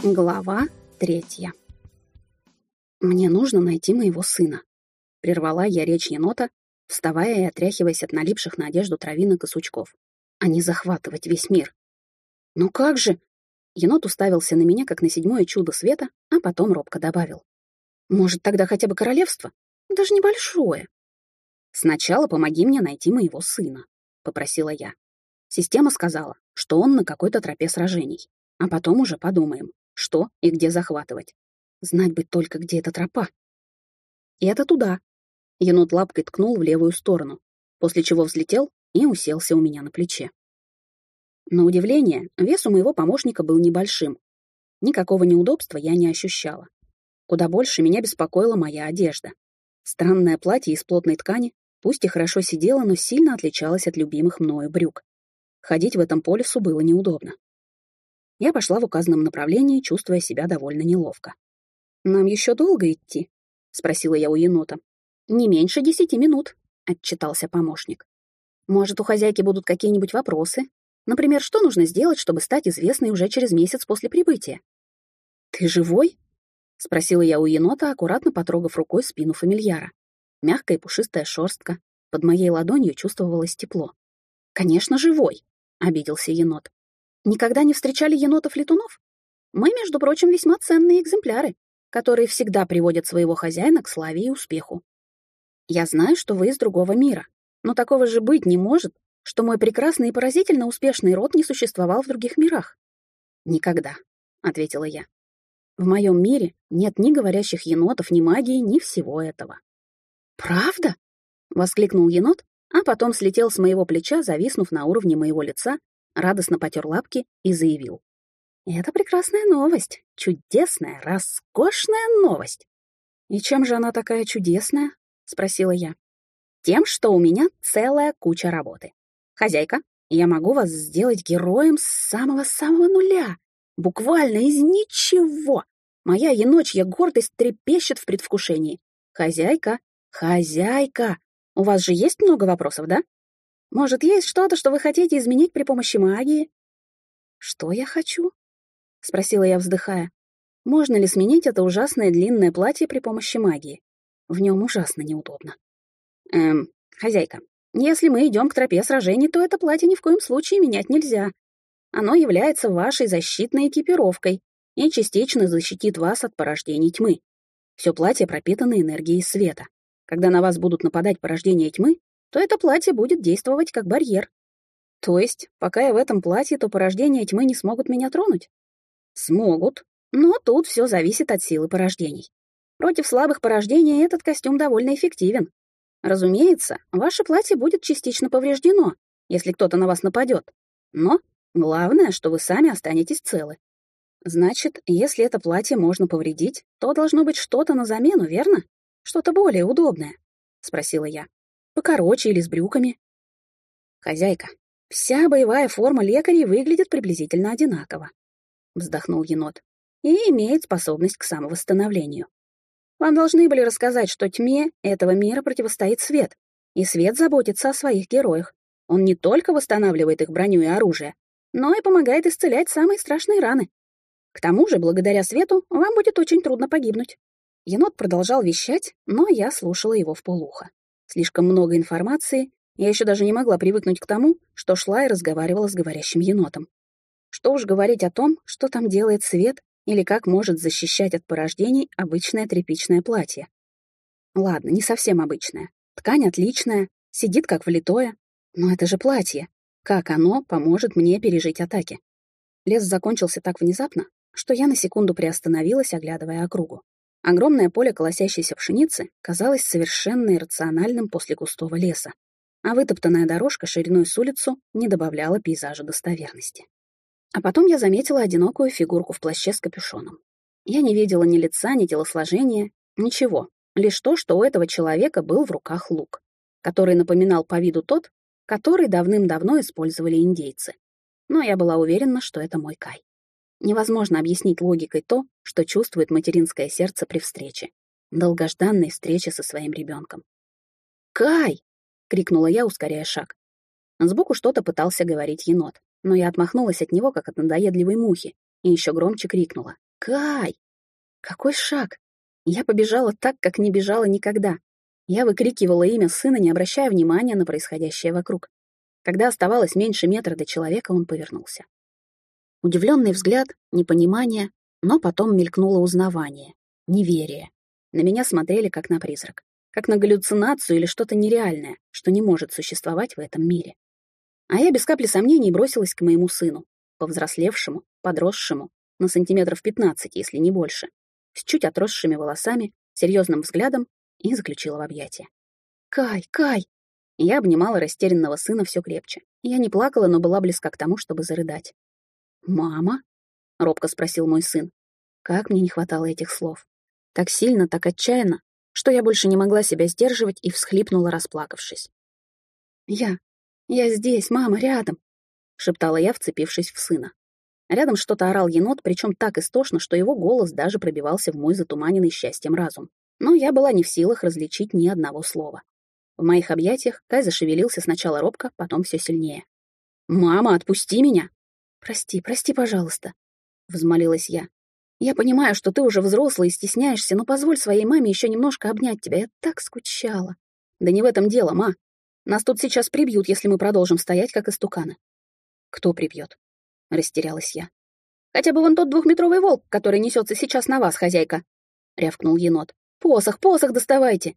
Глава третья. «Мне нужно найти моего сына», — прервала я речь енота, вставая и отряхиваясь от налипших на одежду травинок и сучков, а не захватывать весь мир. «Ну как же?» Енот уставился на меня, как на седьмое чудо света, а потом робко добавил. «Может, тогда хотя бы королевство? Даже небольшое». «Сначала помоги мне найти моего сына», — попросила я. Система сказала, что он на какой-то тропе сражений, а потом уже подумаем, что и где захватывать. Знать бы только, где эта тропа. И это туда. Енот лапкой ткнул в левую сторону, после чего взлетел и уселся у меня на плече. На удивление, вес у моего помощника был небольшим. Никакого неудобства я не ощущала. Куда больше меня беспокоила моя одежда. Странное платье из плотной ткани, пусть и хорошо сидело, но сильно отличалось от любимых мною брюк. Ходить в этом по лесу было неудобно. Я пошла в указанном направлении, чувствуя себя довольно неловко. «Нам еще долго идти?» — спросила я у енота. «Не меньше десяти минут», — отчитался помощник. «Может, у хозяйки будут какие-нибудь вопросы? Например, что нужно сделать, чтобы стать известной уже через месяц после прибытия?» «Ты живой?» — спросила я у енота, аккуратно потрогав рукой спину фамильяра. Мягкая пушистая шерстка. Под моей ладонью чувствовалось тепло. «Конечно, живой!» — обиделся енот. Никогда не встречали енотов-летунов? Мы, между прочим, весьма ценные экземпляры, которые всегда приводят своего хозяина к славе и успеху. Я знаю, что вы из другого мира, но такого же быть не может, что мой прекрасный и поразительно успешный род не существовал в других мирах. Никогда, — ответила я. В моем мире нет ни говорящих енотов, ни магии, ни всего этого. «Правда?» — воскликнул енот, а потом слетел с моего плеча, зависнув на уровне моего лица радостно потер лапки и заявил. «Это прекрасная новость, чудесная, роскошная новость!» «И чем же она такая чудесная?» — спросила я. «Тем, что у меня целая куча работы. Хозяйка, я могу вас сделать героем с самого-самого нуля, буквально из ничего. Моя еночья гордость трепещет в предвкушении. Хозяйка, хозяйка, у вас же есть много вопросов, да? Может, есть что-то, что вы хотите изменить при помощи магии?» «Что я хочу?» — спросила я, вздыхая. «Можно ли сменить это ужасное длинное платье при помощи магии? В нем ужасно неудобно». «Эм, хозяйка, если мы идем к тропе сражений, то это платье ни в коем случае менять нельзя. Оно является вашей защитной экипировкой и частично защитит вас от порождений тьмы. Все платье пропитано энергией света. Когда на вас будут нападать порождения тьмы, то это платье будет действовать как барьер. То есть, пока я в этом платье, то порождения тьмы не смогут меня тронуть? Смогут, но тут все зависит от силы порождений. Против слабых порождений этот костюм довольно эффективен. Разумеется, ваше платье будет частично повреждено, если кто-то на вас нападет. Но главное, что вы сами останетесь целы. Значит, если это платье можно повредить, то должно быть что-то на замену, верно? Что-то более удобное, — спросила я покороче или с брюками. Хозяйка, вся боевая форма лекарей выглядит приблизительно одинаково, вздохнул енот, и имеет способность к самовосстановлению. Вам должны были рассказать, что тьме этого мира противостоит свет, и свет заботится о своих героях. Он не только восстанавливает их броню и оружие, но и помогает исцелять самые страшные раны. К тому же, благодаря свету, вам будет очень трудно погибнуть. Енот продолжал вещать, но я слушала его в полухо. Слишком много информации, я еще даже не могла привыкнуть к тому, что шла и разговаривала с говорящим енотом. Что уж говорить о том, что там делает свет или как может защищать от порождений обычное тряпичное платье. Ладно, не совсем обычное. Ткань отличная, сидит как влитое. Но это же платье. Как оно поможет мне пережить атаки? Лес закончился так внезапно, что я на секунду приостановилась, оглядывая округу. Огромное поле колосящейся пшеницы казалось совершенно иррациональным после густого леса, а вытоптанная дорожка шириной с улицу не добавляла пейзажа достоверности. А потом я заметила одинокую фигурку в плаще с капюшоном. Я не видела ни лица, ни телосложения, ничего, лишь то, что у этого человека был в руках лук, который напоминал по виду тот, который давным-давно использовали индейцы. Но я была уверена, что это мой Кай. Невозможно объяснить логикой то, что чувствует материнское сердце при встрече. Долгожданной встрече со своим ребенком. «Кай!» — крикнула я, ускоряя шаг. Сбоку что-то пытался говорить енот, но я отмахнулась от него, как от надоедливой мухи, и еще громче крикнула. Кай! Какой шаг! Я побежала так, как не бежала никогда. Я выкрикивала имя сына, не обращая внимания на происходящее вокруг. Когда оставалось меньше метра до человека, он повернулся. Удивленный взгляд, непонимание, но потом мелькнуло узнавание, неверие. На меня смотрели как на призрак, как на галлюцинацию или что-то нереальное, что не может существовать в этом мире. А я без капли сомнений бросилась к моему сыну, повзрослевшему, подросшему, на сантиметров 15, если не больше, с чуть отросшими волосами, серьезным взглядом и заключила в объятия. «Кай, Кай!» Я обнимала растерянного сына все крепче. Я не плакала, но была близка к тому, чтобы зарыдать. «Мама?» — робко спросил мой сын. Как мне не хватало этих слов. Так сильно, так отчаянно, что я больше не могла себя сдерживать и всхлипнула, расплакавшись. «Я... я здесь, мама, рядом!» — шептала я, вцепившись в сына. Рядом что-то орал енот, причем так истошно, что его голос даже пробивался в мой затуманенный счастьем разум. Но я была не в силах различить ни одного слова. В моих объятиях Кай зашевелился сначала робко, потом все сильнее. «Мама, отпусти меня!» «Прости, прости, пожалуйста», — взмолилась я. Я понимаю, что ты уже взрослый и стесняешься, но позволь своей маме еще немножко обнять тебя. Я так скучала. Да не в этом дело, ма. Нас тут сейчас прибьют, если мы продолжим стоять, как истуканы. Кто прибьет? Растерялась я. Хотя бы вон тот двухметровый волк, который несется сейчас на вас, хозяйка. Рявкнул енот. Посох, посох доставайте.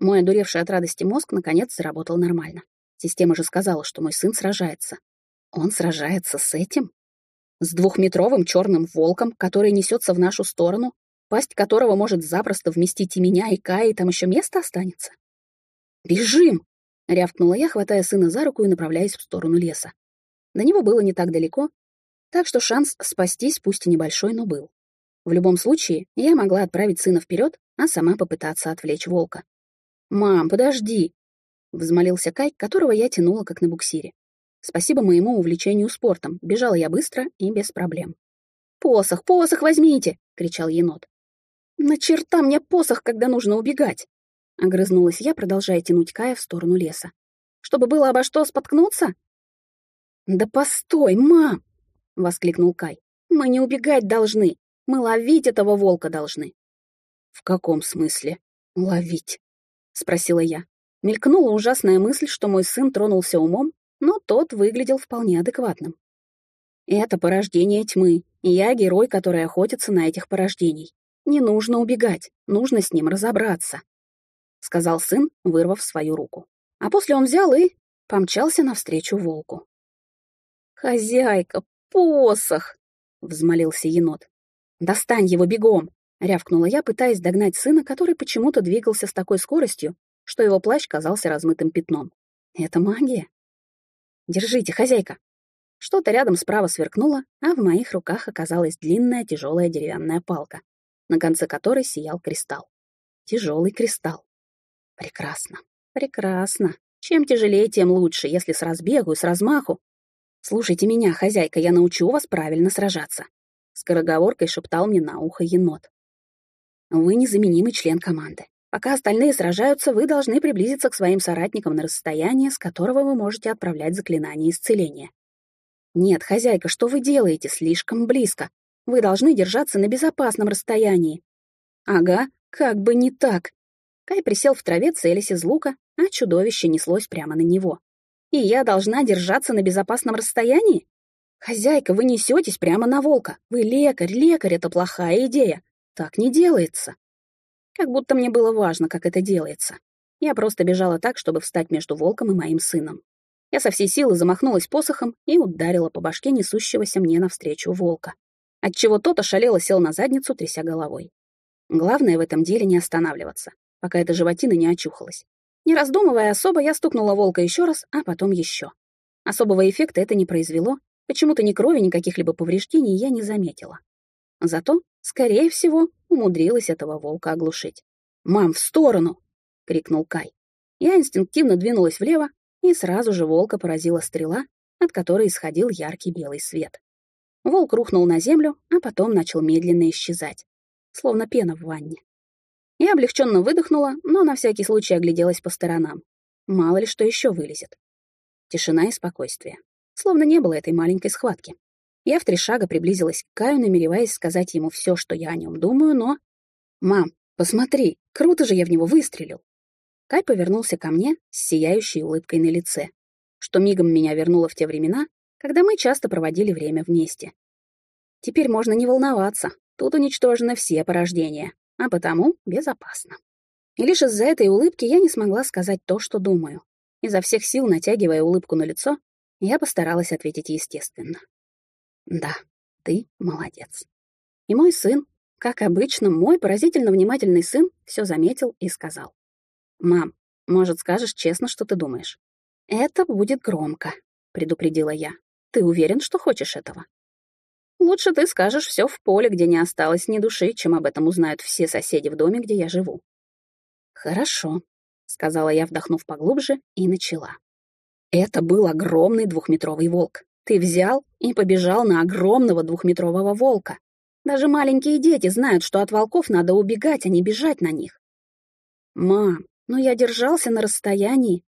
Мой одуревший от радости мозг наконец заработал нормально. Система же сказала, что мой сын сражается. Он сражается с этим? с двухметровым черным волком, который несется в нашу сторону, пасть которого может запросто вместить и меня, и Кая, и там еще место останется. «Бежим!» — рявкнула я, хватая сына за руку и направляясь в сторону леса. До него было не так далеко, так что шанс спастись, пусть и небольшой, но был. В любом случае, я могла отправить сына вперед, а сама попытаться отвлечь волка. «Мам, подожди!» — взмолился Кай, которого я тянула как на буксире. Спасибо моему увлечению спортом, бежала я быстро и без проблем. «Посох, посох возьмите!» — кричал енот. «На черта мне посох, когда нужно убегать!» — огрызнулась я, продолжая тянуть Кая в сторону леса. «Чтобы было обо что споткнуться?» «Да постой, мам!» — воскликнул Кай. «Мы не убегать должны, мы ловить этого волка должны». «В каком смысле ловить?» — спросила я. Мелькнула ужасная мысль, что мой сын тронулся умом но тот выглядел вполне адекватным. Это порождение тьмы, и я герой, который охотится на этих порождений. Не нужно убегать, нужно с ним разобраться, — сказал сын, вырвав свою руку. А после он взял и помчался навстречу волку. «Хозяйка, посох!» — взмолился енот. «Достань его бегом!» — рявкнула я, пытаясь догнать сына, который почему-то двигался с такой скоростью, что его плащ казался размытым пятном. «Это магия?» Держите, хозяйка!» Что-то рядом справа сверкнуло, а в моих руках оказалась длинная тяжелая деревянная палка, на конце которой сиял кристалл. Тяжелый кристалл. Прекрасно, прекрасно. Чем тяжелее, тем лучше, если с разбегу и с размаху. Слушайте меня, хозяйка, я научу вас правильно сражаться. Скороговоркой шептал мне на ухо енот. Вы незаменимый член команды. Пока остальные сражаются, вы должны приблизиться к своим соратникам на расстояние, с которого вы можете отправлять заклинания исцеления. Нет, хозяйка, что вы делаете? Слишком близко. Вы должны держаться на безопасном расстоянии. Ага, как бы не так. Кай присел в траве, целясь из лука, а чудовище неслось прямо на него. И я должна держаться на безопасном расстоянии? Хозяйка, вы несетесь прямо на волка. Вы лекарь, лекарь — это плохая идея. Так не делается. Как будто мне было важно, как это делается. Я просто бежала так, чтобы встать между волком и моим сыном. Я со всей силы замахнулась посохом и ударила по башке несущегося мне навстречу волка, отчего тот ошалело сел на задницу, тряся головой. Главное в этом деле не останавливаться, пока эта животина не очухалась. Не раздумывая особо, я стукнула волка еще раз, а потом еще. Особого эффекта это не произвело, почему-то ни крови, ни каких-либо повреждений я не заметила. Зато, скорее всего, умудрилась этого волка оглушить. «Мам, в сторону!» — крикнул Кай. Я инстинктивно двинулась влево, и сразу же волка поразила стрела, от которой исходил яркий белый свет. Волк рухнул на землю, а потом начал медленно исчезать, словно пена в ванне. Я облегченно выдохнула, но на всякий случай огляделась по сторонам. Мало ли что еще вылезет. Тишина и спокойствие. Словно не было этой маленькой схватки. Я в три шага приблизилась к Каю, намереваясь сказать ему все, что я о нем думаю, но... «Мам, посмотри, круто же я в него выстрелил!» Кай повернулся ко мне с сияющей улыбкой на лице, что мигом меня вернуло в те времена, когда мы часто проводили время вместе. Теперь можно не волноваться, тут уничтожены все порождения, а потому безопасно. И лишь из-за этой улыбки я не смогла сказать то, что думаю. Изо всех сил, натягивая улыбку на лицо, я постаралась ответить естественно. Да, ты молодец. И мой сын, как обычно, мой поразительно внимательный сын, все заметил и сказал. «Мам, может, скажешь честно, что ты думаешь?» «Это будет громко», — предупредила я. «Ты уверен, что хочешь этого?» «Лучше ты скажешь все в поле, где не осталось ни души, чем об этом узнают все соседи в доме, где я живу». «Хорошо», — сказала я, вдохнув поглубже, и начала. Это был огромный двухметровый волк. Ты взял и побежал на огромного двухметрового волка. Даже маленькие дети знают, что от волков надо убегать, а не бежать на них. Мам, но я держался на расстоянии.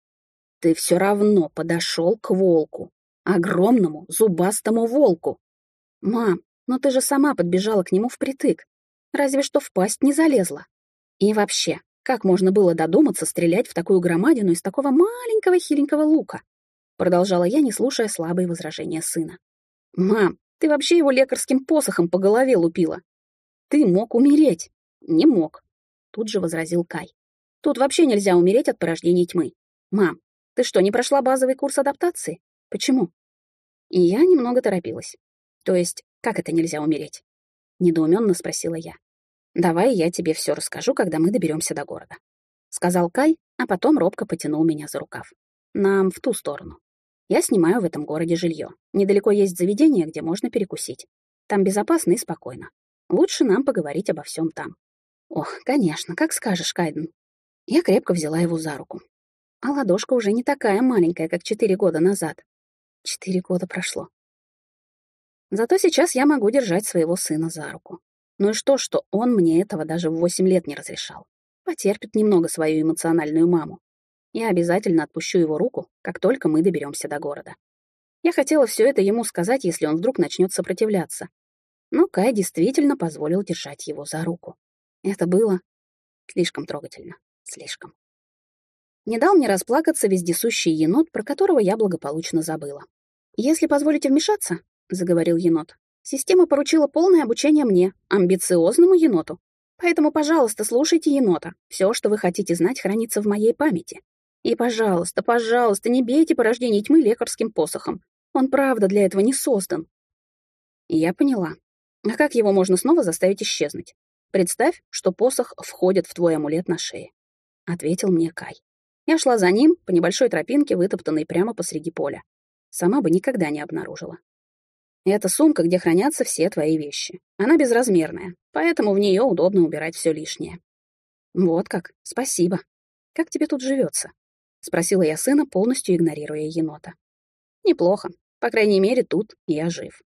Ты все равно подошел к волку. Огромному, зубастому волку. Мам, но ты же сама подбежала к нему впритык. Разве что в пасть не залезла. И вообще, как можно было додуматься стрелять в такую громадину из такого маленького хиленького лука? Продолжала я, не слушая слабые возражения сына. «Мам, ты вообще его лекарским посохом по голове лупила. Ты мог умереть». «Не мог», — тут же возразил Кай. «Тут вообще нельзя умереть от порождений тьмы. Мам, ты что, не прошла базовый курс адаптации? Почему?» И я немного торопилась. То есть, как это нельзя умереть? Недоуменно спросила я. «Давай я тебе все расскажу, когда мы доберемся до города», — сказал Кай, а потом робко потянул меня за рукав. «Нам в ту сторону». Я снимаю в этом городе жилье. Недалеко есть заведение, где можно перекусить. Там безопасно и спокойно. Лучше нам поговорить обо всем там. Ох, конечно, как скажешь, Кайден. Я крепко взяла его за руку. А ладошка уже не такая маленькая, как четыре года назад. Четыре года прошло. Зато сейчас я могу держать своего сына за руку. Ну и что, что он мне этого даже в восемь лет не разрешал. Потерпит немного свою эмоциональную маму. Я обязательно отпущу его руку, как только мы доберемся до города. Я хотела все это ему сказать, если он вдруг начнет сопротивляться. Но Кай действительно позволил держать его за руку. Это было слишком трогательно. Слишком. Не дал мне расплакаться вездесущий енот, про которого я благополучно забыла. «Если позволите вмешаться», — заговорил енот, «система поручила полное обучение мне, амбициозному еноту. Поэтому, пожалуйста, слушайте енота. Все, что вы хотите знать, хранится в моей памяти. И, пожалуйста, пожалуйста, не бейте порождение тьмы лекарским посохом. Он правда для этого не создан. Я поняла. А как его можно снова заставить исчезнуть? Представь, что посох входит в твой амулет на шее. Ответил мне Кай. Я шла за ним по небольшой тропинке, вытоптанной прямо посреди поля. Сама бы никогда не обнаружила. Это сумка, где хранятся все твои вещи. Она безразмерная, поэтому в нее удобно убирать все лишнее. Вот как, спасибо. Как тебе тут живется? — спросила я сына, полностью игнорируя енота. «Неплохо. По крайней мере, тут я жив».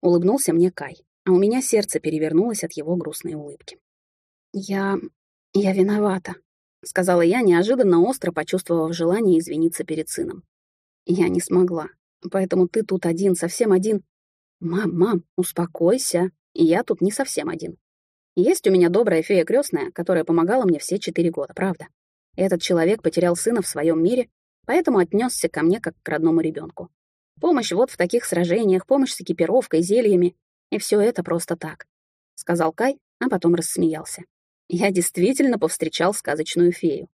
Улыбнулся мне Кай, а у меня сердце перевернулось от его грустной улыбки. «Я... я виновата», — сказала я, неожиданно остро почувствовав желание извиниться перед сыном. «Я не смогла, поэтому ты тут один, совсем один. Мам, мам, успокойся, я тут не совсем один. Есть у меня добрая фея крестная, которая помогала мне все четыре года, правда? Этот человек потерял сына в своем мире, поэтому отнесся ко мне как к родному ребенку. Помощь вот в таких сражениях, помощь с экипировкой, зельями. И все это просто так. Сказал Кай, а потом рассмеялся. Я действительно повстречал сказочную фею.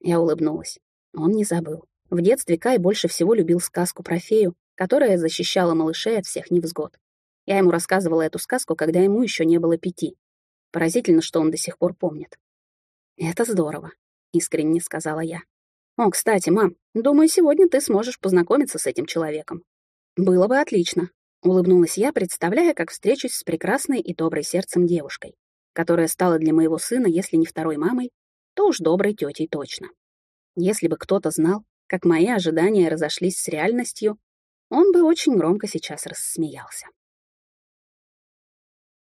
Я улыбнулась. Он не забыл. В детстве Кай больше всего любил сказку про фею, которая защищала малышей от всех невзгод. Я ему рассказывала эту сказку, когда ему еще не было пяти. Поразительно, что он до сих пор помнит. Это здорово. — искренне сказала я. «О, кстати, мам, думаю, сегодня ты сможешь познакомиться с этим человеком». «Было бы отлично», — улыбнулась я, представляя, как встречусь с прекрасной и доброй сердцем девушкой, которая стала для моего сына, если не второй мамой, то уж доброй тетей точно. Если бы кто-то знал, как мои ожидания разошлись с реальностью, он бы очень громко сейчас рассмеялся.